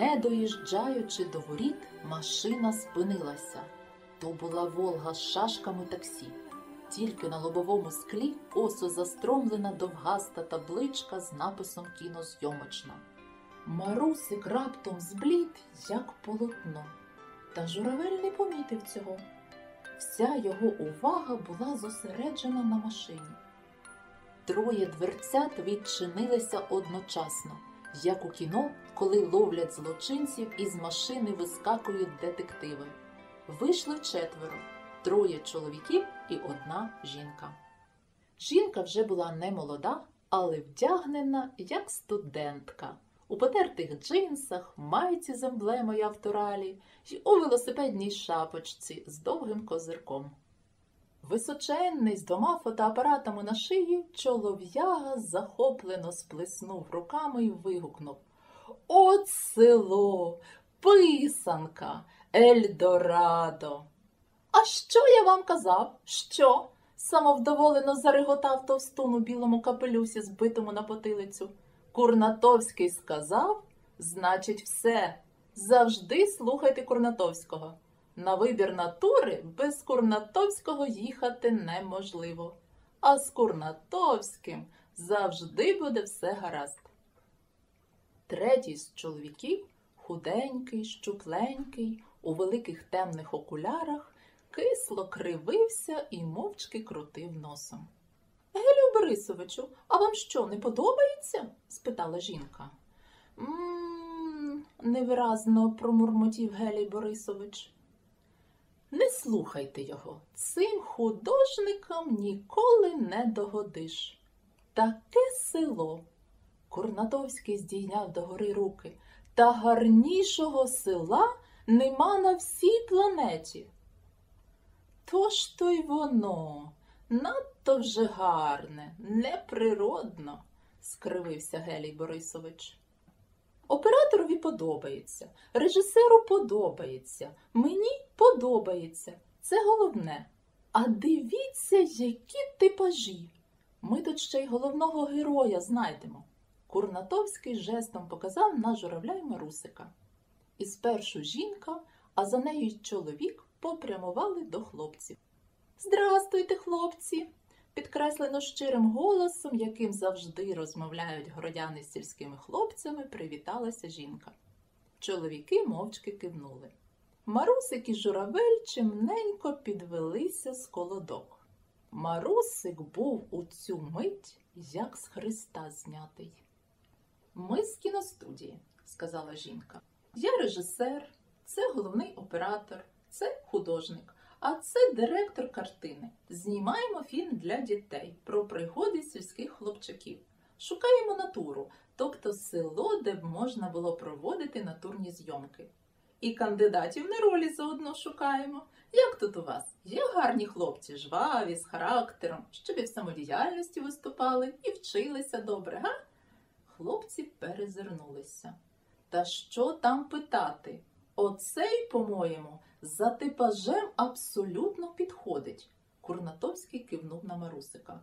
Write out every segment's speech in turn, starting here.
Не доїжджаючи до воріт, машина спинилася. То була Волга з шашками таксі. Тільки на лобовому склі косо застромлена довгаста табличка з написом кінозйомочна. Марусик раптом зблід, як полотно. Та журавель не помітив цього. Вся його увага була зосереджена на машині. Троє дверцят відчинилися одночасно, як у кіно, коли ловлять злочинців і з машини вискакують детективи. Вийшли четверо, троє чоловіків і одна жінка. Жінка вже була не молода, але вдягнена як студентка, у потертих джинсах, майці з емблемою авторалі й у велосипедній шапочці з довгим козирком. Височенний з двома фотоапаратами на шиї, чолов'яга захоплено сплеснув руками і вигукнув От село, писанка, Ельдорадо. А що я вам казав? Що? самовдоволено зареготав товстун у білому капелюсі, збитому на потилицю. Курнатовський сказав, значить, все. Завжди слухайте Курнатовського. На вибір натури без Курнатовського їхати неможливо. А з Курнатовським завжди буде все гаразд. Третій з чоловіків, худенький, щупленький, у великих темних окулярах, кисло кривився і мовчки крутив носом. Гелю Борисовичу, а вам що, не подобається? спитала жінка. М, невиразно промурмотів Гелій Борисович. Слухайте його, цим художникам ніколи не догодиш. Таке село. Курнатовський здійняв догори руки. Та гарнішого села нема на всій планеті. То ж то й воно, надто вже гарне, неприродно, скривився Гелій Борисович. Подобається, режисеру подобається, мені подобається. Це головне. А дивіться, які типажі. Ми тут ще й головного героя знайдемо. Курнатовський жестом показав на журавля й Марусика. І спершу жінка, а за нею й чоловік попрямували до хлопців. Здрастуйте, хлопці! Підкреслено щирим голосом, яким завжди розмовляють городяни з сільськими хлопцями, привіталася жінка. Чоловіки мовчки кивнули. Марусик і журавель чимненько підвелися з колодок. Марусик був у цю мить як з Христа знятий. Ми з кіностудії, сказала жінка. Я режисер, це головний оператор, це художник, а це директор картини. Знімаємо фільм для дітей про пригоди сільських хлопчаків. Шукаємо натуру, тобто село, де б можна було проводити натурні зйомки. І кандидатів на ролі заодно шукаємо. Як тут у вас? Є гарні хлопці, жваві, з характером, щоб і в самодіяльності виступали і вчилися добре, га? Хлопці перезирнулися. Та що там питати? Оцей, по-моєму, за типажем абсолютно підходить. Курнатовський кивнув на Марусика.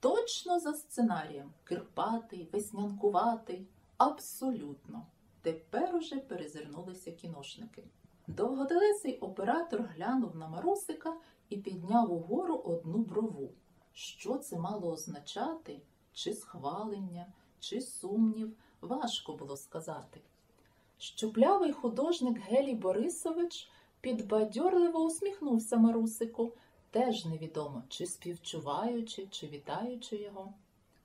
Точно за сценарієм. Кирпатий, веснянкуватий. Абсолютно. Тепер уже перезирнулися кіношники. Довготелесий оператор глянув на Марусика і підняв угору одну брову. Що це мало означати? Чи схвалення, чи сумнів, важко було сказати. Щуплявий художник Гелій Борисович підбадьорливо усміхнувся Марусику, теж невідомо, чи співчуваючи, чи вітаючи його.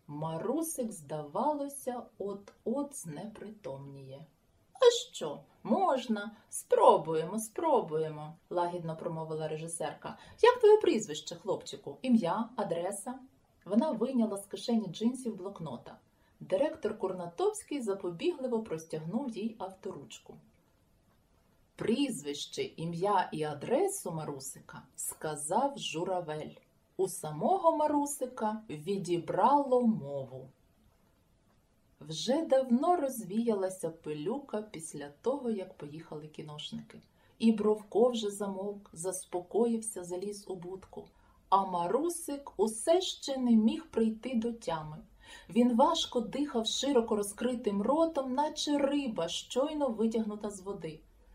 Марусик, здавалося, от-от знепритомніє. А що, можна? Спробуємо, спробуємо, лагідно промовила режисерка. Як твоє прізвище, хлопчику? Ім'я, адреса? Вона вийняла з кишені джинсів блокнота. Директор Курнатовський запобігливо простягнув їй авторучку. Прізвище, ім'я і адресу Марусика сказав журавель. У самого Марусика відібрало мову. Вже давно розвіялася пилюка після того, як поїхали кіношники. І Бровко вже замовк, заспокоївся, заліз у будку. А Марусик усе ще не міг прийти до тями. Він важко дихав широко розкритим ротом, наче риба, щойно витягнута з води.